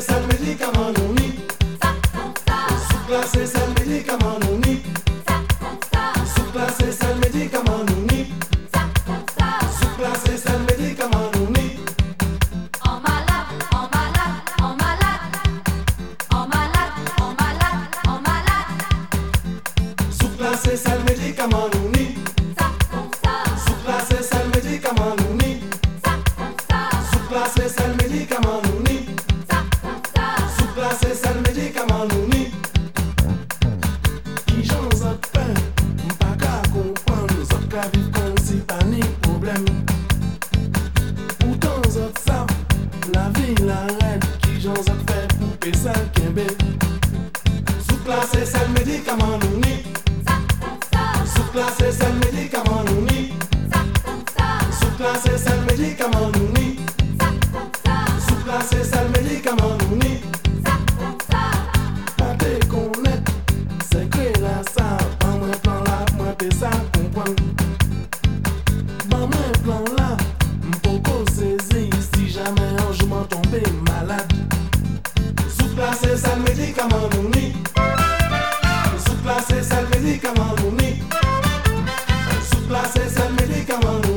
Essa medicamento Sous-classé, c'est le médicament, nous ni. Sous-classé, c'est le médicament, nous ni. Sous-classé, c'est le médicament, nous ni. places and medicaments.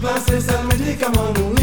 passer, ça me dit comme